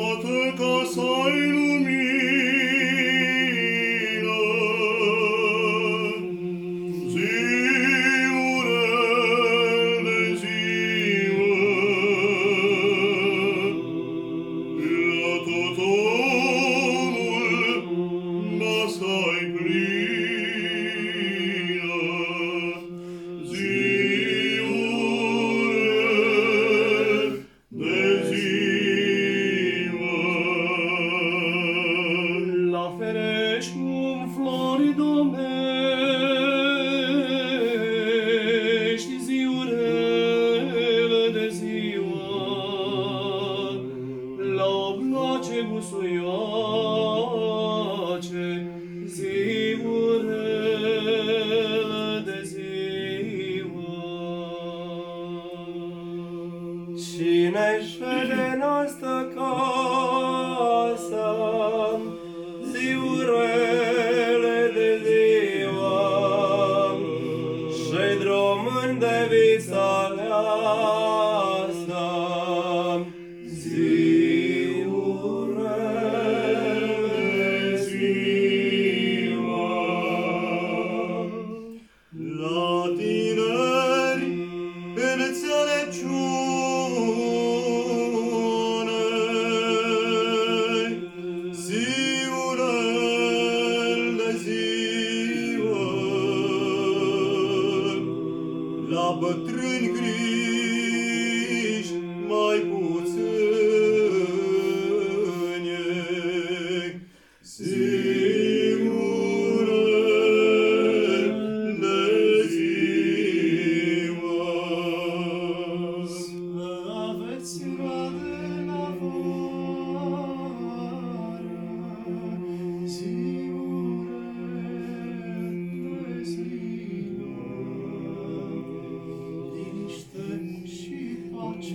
toată casa e lumină. Ziure obloace busuioace, ziurele de ziua. Cine șede în asta casă, ziurele de ziua, și drum de visa aleasă, bătrâni La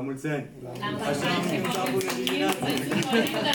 mulți ani! La mulți ani